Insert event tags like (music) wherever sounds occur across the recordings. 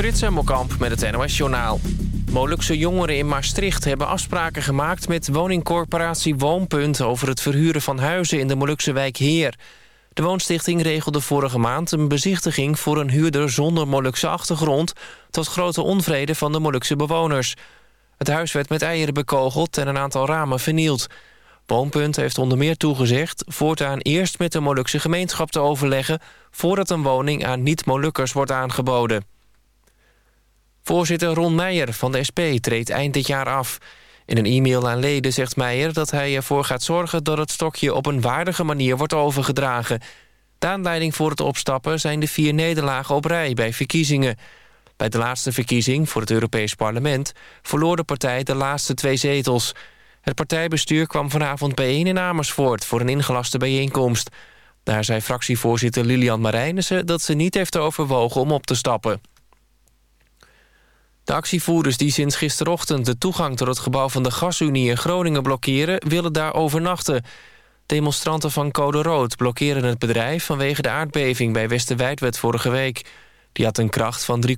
Frits Hemmelkamp met het NOS Journaal. Molukse jongeren in Maastricht hebben afspraken gemaakt... met woningcorporatie Woonpunt over het verhuren van huizen... in de Molukse wijk Heer. De woonstichting regelde vorige maand een bezichtiging... voor een huurder zonder Molukse achtergrond... tot grote onvrede van de Molukse bewoners. Het huis werd met eieren bekogeld en een aantal ramen vernield. Woonpunt heeft onder meer toegezegd... voortaan eerst met de Molukse gemeenschap te overleggen... voordat een woning aan niet-Molukkers wordt aangeboden. Voorzitter Ron Meijer van de SP treedt eind dit jaar af. In een e-mail aan leden zegt Meijer dat hij ervoor gaat zorgen... dat het stokje op een waardige manier wordt overgedragen. De aanleiding voor het opstappen zijn de vier nederlagen op rij bij verkiezingen. Bij de laatste verkiezing voor het Europees Parlement... verloor de partij de laatste twee zetels. Het partijbestuur kwam vanavond bijeen in Amersfoort... voor een ingelaste bijeenkomst. Daar zei fractievoorzitter Lilian Marijnissen... dat ze niet heeft overwogen om op te stappen. De actievoerders die sinds gisterochtend de toegang tot het gebouw van de Gasunie in Groningen blokkeren, willen daar overnachten. Demonstranten van Code Rood blokkeren het bedrijf vanwege de aardbeving bij Westerwijdwet vorige week. Die had een kracht van 3,4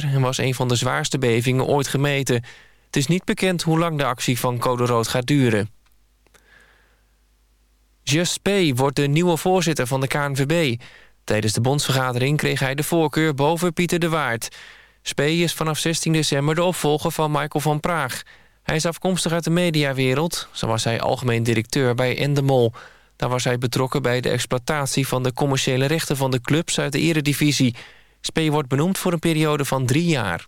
en was een van de zwaarste bevingen ooit gemeten. Het is niet bekend hoe lang de actie van Code Rood gaat duren. Just P. wordt de nieuwe voorzitter van de KNVB. Tijdens de bondsvergadering kreeg hij de voorkeur boven Pieter de Waard. Spee is vanaf 16 december de opvolger van Michael van Praag. Hij is afkomstig uit de mediawereld. Zo was hij algemeen directeur bij Endemol. Daar was hij betrokken bij de exploitatie van de commerciële rechten van de clubs uit de eredivisie. Spee wordt benoemd voor een periode van drie jaar.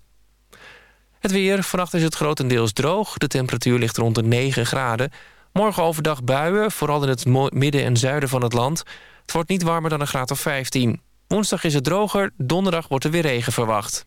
Het weer. Vannacht is het grotendeels droog. De temperatuur ligt rond de 9 graden. Morgen overdag buien, vooral in het midden en zuiden van het land. Het wordt niet warmer dan een graad of 15. Woensdag is het droger, donderdag wordt er weer regen verwacht.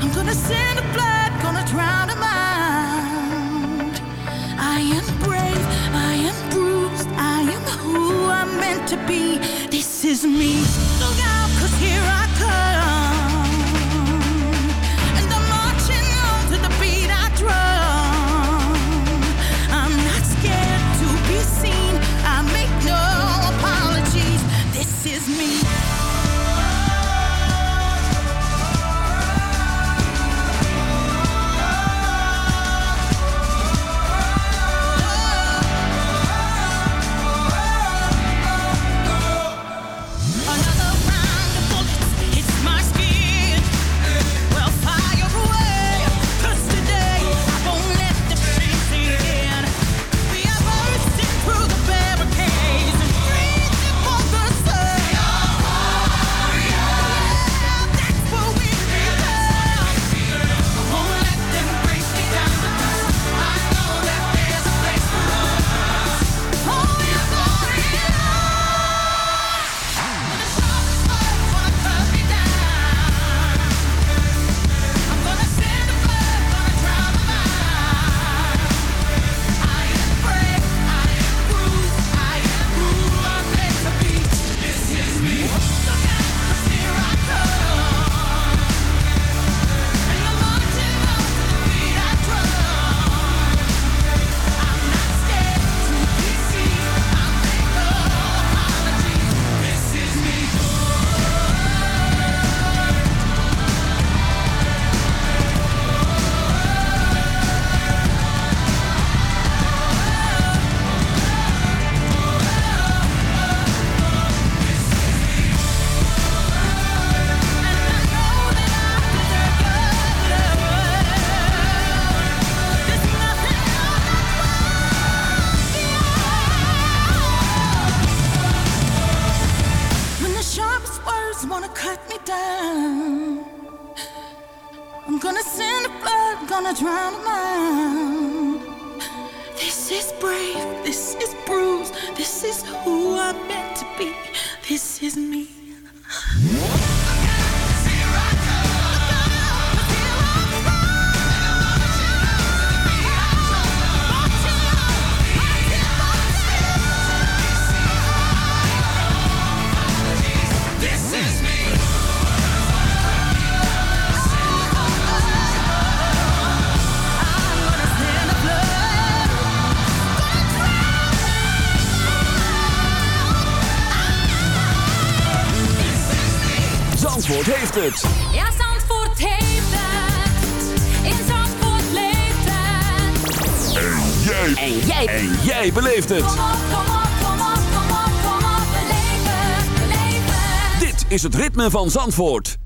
I'm gonna send a blood, gonna drown a mind. I am brave, I am bruised, I am who I'm meant to be. This is me. heeft het. Ja, Zandvoort heeft het. In Zandvoort leeft het. En jij. En jij. En jij beleeft het. Kom op, kom op, kom op, kom op, kom op. Beleef het, beleef het. Dit is het ritme van Zandvoort.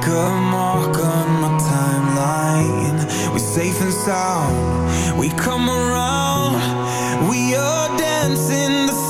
make a mark on my timeline. We're safe and sound. We come around. We are dancing the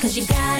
Cause you got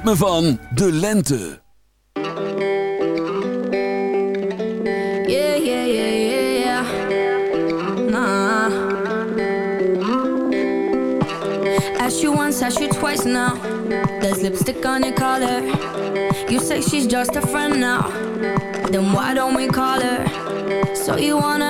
ritme van de lente. Yeah, yeah, yeah, yeah, yeah. Nah. You once, as you twice now. There's lipstick on your collar. You say she's just a friend now. Then why don't we call her? So you wanna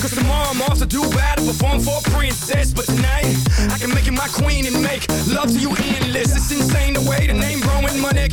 Cause tomorrow I'm off to Dubai to perform for a princess. But tonight, I can make you my queen and make love to you endless.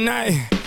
tonight.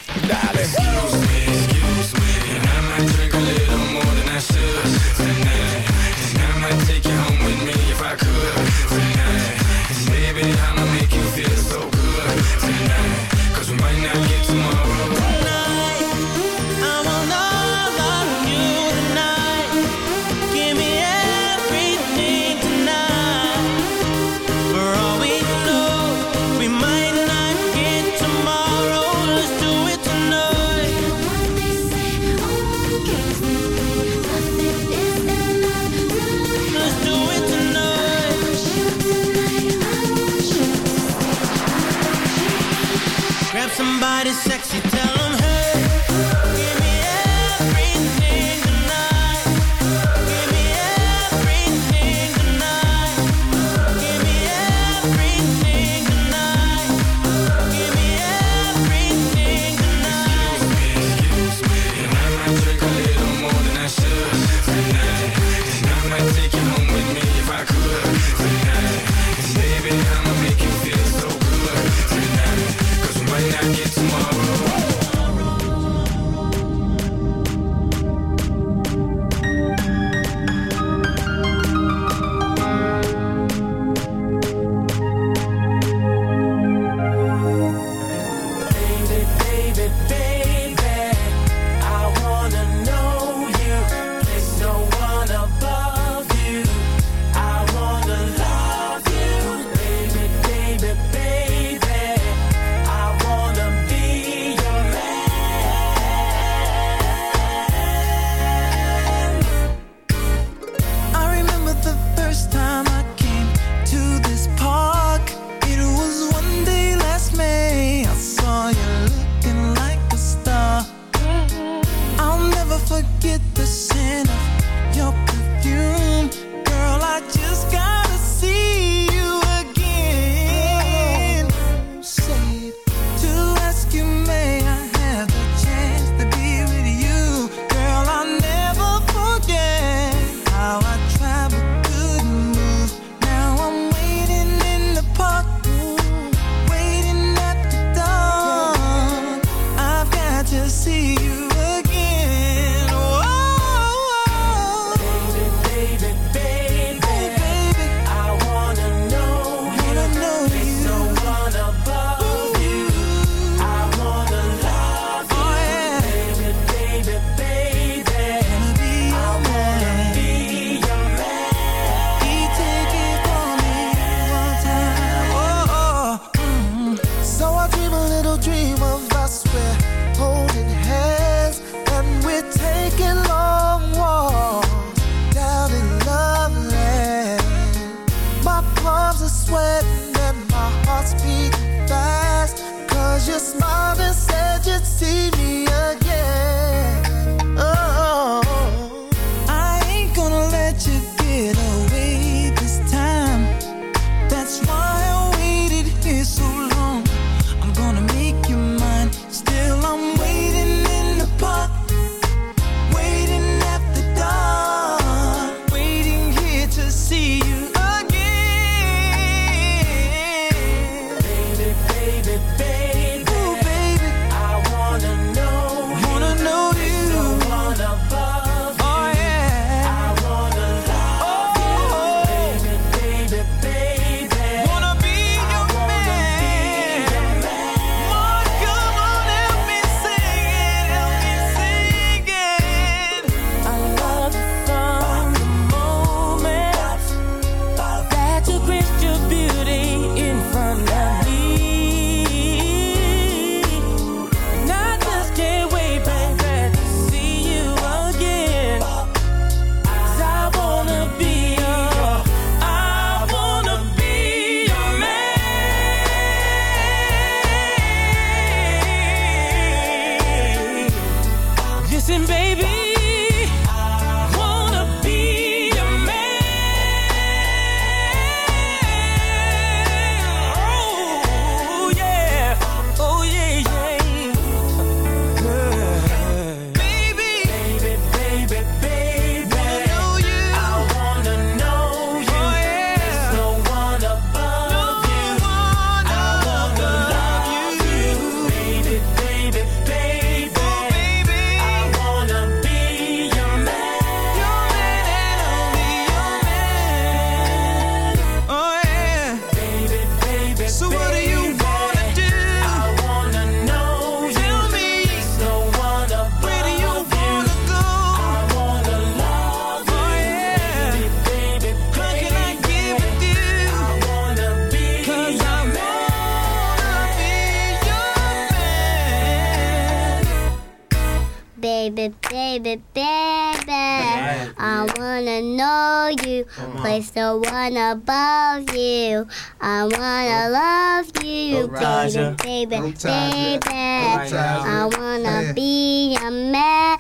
the one above you. I wanna love you, baby, baby, baby. I wanna be a man.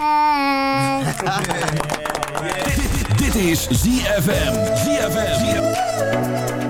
(laughs) Dit is ZFM. ZFM.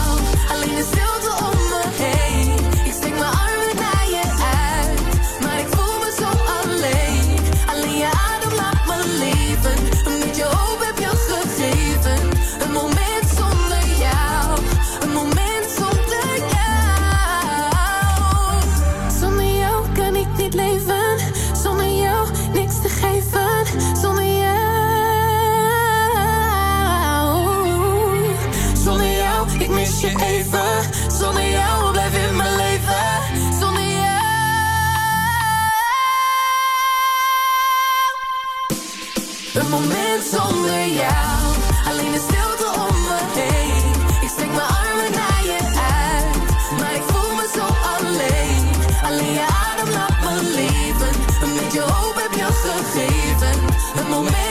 moment